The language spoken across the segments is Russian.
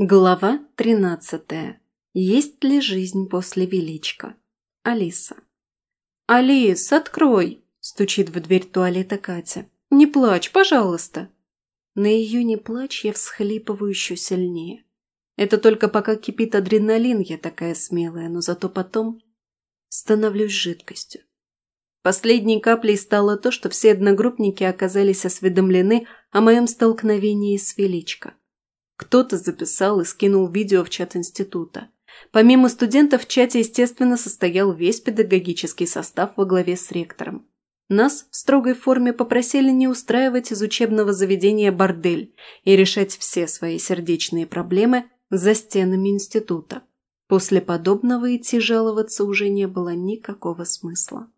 Глава 13. Есть ли жизнь после величка? Алиса. «Алис, открой!» – стучит в дверь туалета Катя. «Не плачь, пожалуйста!» На ее «не плачь» я всхлипываю еще сильнее. Это только пока кипит адреналин, я такая смелая, но зато потом становлюсь жидкостью. Последней каплей стало то, что все одногруппники оказались осведомлены о моем столкновении с Величко. Кто-то записал и скинул видео в чат института. Помимо студентов в чате, естественно, состоял весь педагогический состав во главе с ректором. Нас в строгой форме попросили не устраивать из учебного заведения бордель и решать все свои сердечные проблемы за стенами института. После подобного идти жаловаться уже не было никакого смысла.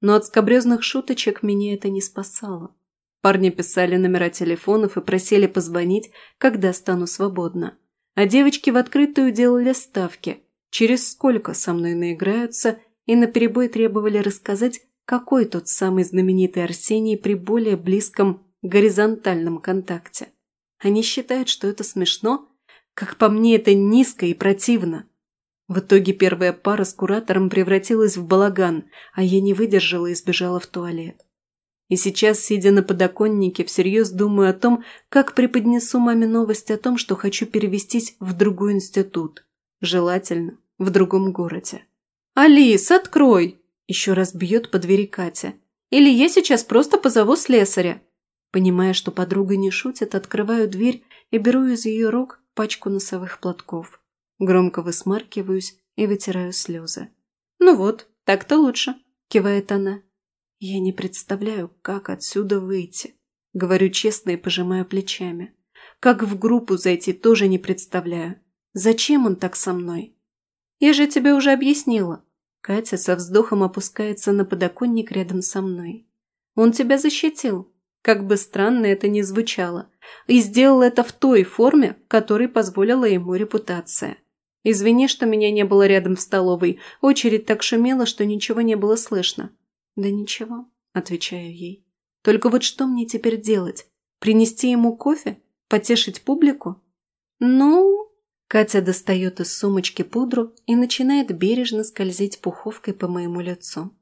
Но от скобрезных шуточек меня это не спасало. Парни писали номера телефонов и просили позвонить, когда стану свободна. А девочки в открытую делали ставки, через сколько со мной наиграются, и наперебой требовали рассказать, какой тот самый знаменитый Арсений при более близком горизонтальном контакте. Они считают, что это смешно? Как по мне, это низко и противно. В итоге первая пара с куратором превратилась в балаган, а я не выдержала и сбежала в туалет. И сейчас, сидя на подоконнике, всерьез думаю о том, как преподнесу маме новость о том, что хочу перевестись в другой институт. Желательно в другом городе. «Алис, открой!» Еще раз бьет по двери Катя. «Или я сейчас просто позову слесаря». Понимая, что подруга не шутит, открываю дверь и беру из ее рук пачку носовых платков. Громко высмаркиваюсь и вытираю слезы. «Ну вот, так-то лучше», – кивает она. Я не представляю, как отсюда выйти. Говорю честно и пожимаю плечами. Как в группу зайти, тоже не представляю. Зачем он так со мной? Я же тебе уже объяснила. Катя со вздохом опускается на подоконник рядом со мной. Он тебя защитил. Как бы странно это ни звучало. И сделал это в той форме, которой позволила ему репутация. Извини, что меня не было рядом в столовой. Очередь так шумела, что ничего не было слышно. «Да ничего», – отвечаю ей. «Только вот что мне теперь делать? Принести ему кофе? Потешить публику?» «Ну...» Катя достает из сумочки пудру и начинает бережно скользить пуховкой по моему лицу.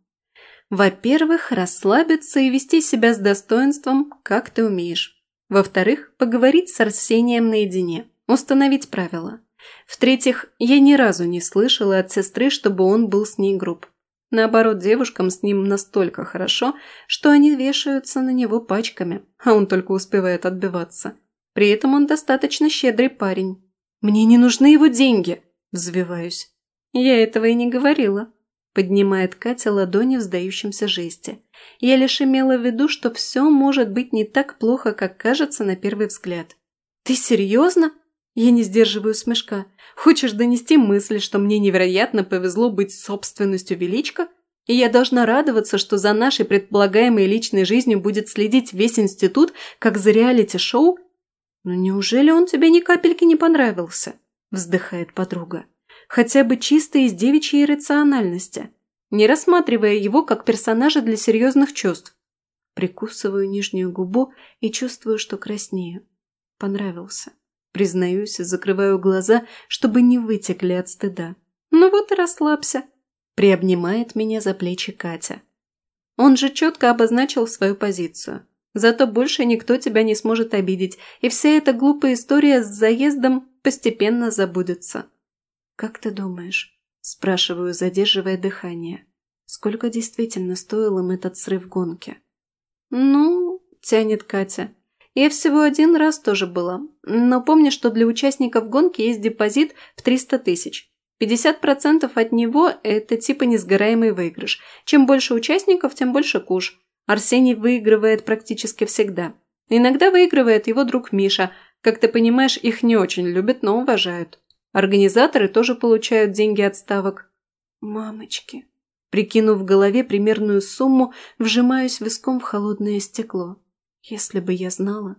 «Во-первых, расслабиться и вести себя с достоинством, как ты умеешь. Во-вторых, поговорить с Арсением наедине, установить правила. В-третьих, я ни разу не слышала от сестры, чтобы он был с ней груб. Наоборот, девушкам с ним настолько хорошо, что они вешаются на него пачками, а он только успевает отбиваться. При этом он достаточно щедрый парень. «Мне не нужны его деньги!» – взвиваюсь. «Я этого и не говорила», – поднимает Катя ладони в сдающемся жесте. «Я лишь имела в виду, что все может быть не так плохо, как кажется на первый взгляд». «Ты серьезно?» Я не сдерживаю смешка. Хочешь донести мысль, что мне невероятно повезло быть собственностью величка? И я должна радоваться, что за нашей предполагаемой личной жизнью будет следить весь институт, как за реалити-шоу? «Ну неужели он тебе ни капельки не понравился?» – вздыхает подруга. «Хотя бы чисто из девичьей рациональности, не рассматривая его как персонажа для серьезных чувств. Прикусываю нижнюю губу и чувствую, что краснею. Понравился. Признаюсь, закрываю глаза, чтобы не вытекли от стыда. Ну вот и расслабься. Приобнимает меня за плечи Катя. Он же четко обозначил свою позицию. Зато больше никто тебя не сможет обидеть, и вся эта глупая история с заездом постепенно забудется. «Как ты думаешь?» – спрашиваю, задерживая дыхание. «Сколько действительно стоил им этот срыв гонки?» «Ну...» – тянет Катя. Я всего один раз тоже была, но помню, что для участников гонки есть депозит в 300 тысяч. 50% от него – это типа несгораемый выигрыш. Чем больше участников, тем больше куш. Арсений выигрывает практически всегда. Иногда выигрывает его друг Миша. Как ты понимаешь, их не очень любят, но уважают. Организаторы тоже получают деньги от ставок. Мамочки. Прикинув в голове примерную сумму, вжимаюсь виском в холодное стекло. Если бы я знала...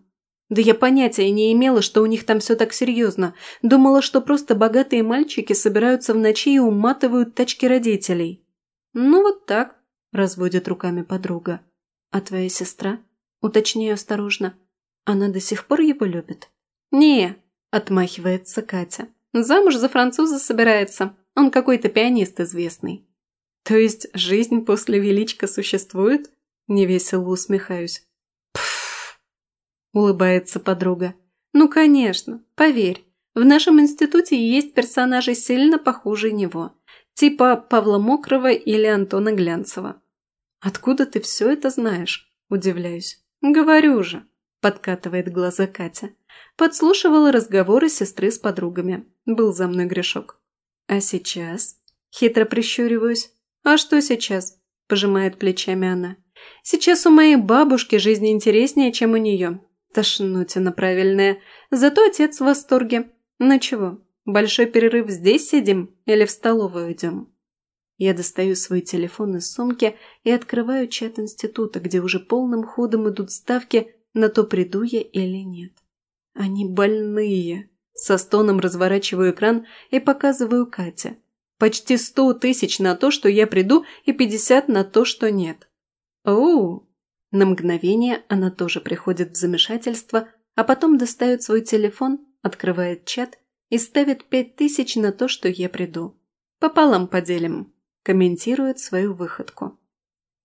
Да я понятия не имела, что у них там все так серьезно. Думала, что просто богатые мальчики собираются в ночи и уматывают тачки родителей. Ну вот так, разводит руками подруга. А твоя сестра? Уточняю осторожно. Она до сих пор его любит? Не, Отмахивается Катя. Замуж за француза собирается. Он какой-то пианист известный. То есть жизнь после величка существует? Невесело усмехаюсь. Улыбается подруга. Ну, конечно, поверь. В нашем институте есть персонажи сильно похожие него. Типа Павла Мокрого или Антона Глянцева. Откуда ты все это знаешь? Удивляюсь. Говорю же. Подкатывает глаза Катя. Подслушивала разговоры сестры с подругами. Был за мной грешок. А сейчас? Хитро прищуриваюсь. А что сейчас? Пожимает плечами она. Сейчас у моей бабушки жизнь интереснее, чем у нее. Тошнутина правильная. Зато отец в восторге. Ну чего, большой перерыв здесь сидим или в столовую идем? Я достаю свой телефон из сумки и открываю чат института, где уже полным ходом идут ставки на то, приду я или нет. Они больные. Со стоном разворачиваю экран и показываю Кате. Почти сто тысяч на то, что я приду, и пятьдесят на то, что нет. Оу! На мгновение она тоже приходит в замешательство, а потом достает свой телефон, открывает чат и ставит пять тысяч на то, что я приду. Пополам поделим. Комментирует свою выходку.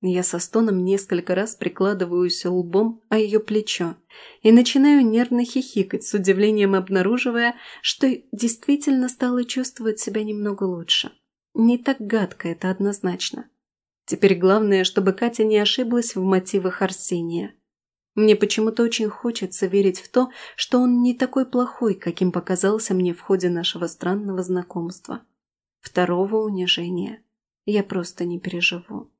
Я со стоном несколько раз прикладываюсь лбом о ее плечо и начинаю нервно хихикать, с удивлением обнаруживая, что действительно стала чувствовать себя немного лучше. Не так гадко это однозначно. Теперь главное, чтобы Катя не ошиблась в мотивах Арсения. Мне почему-то очень хочется верить в то, что он не такой плохой, каким показался мне в ходе нашего странного знакомства. Второго унижения я просто не переживу.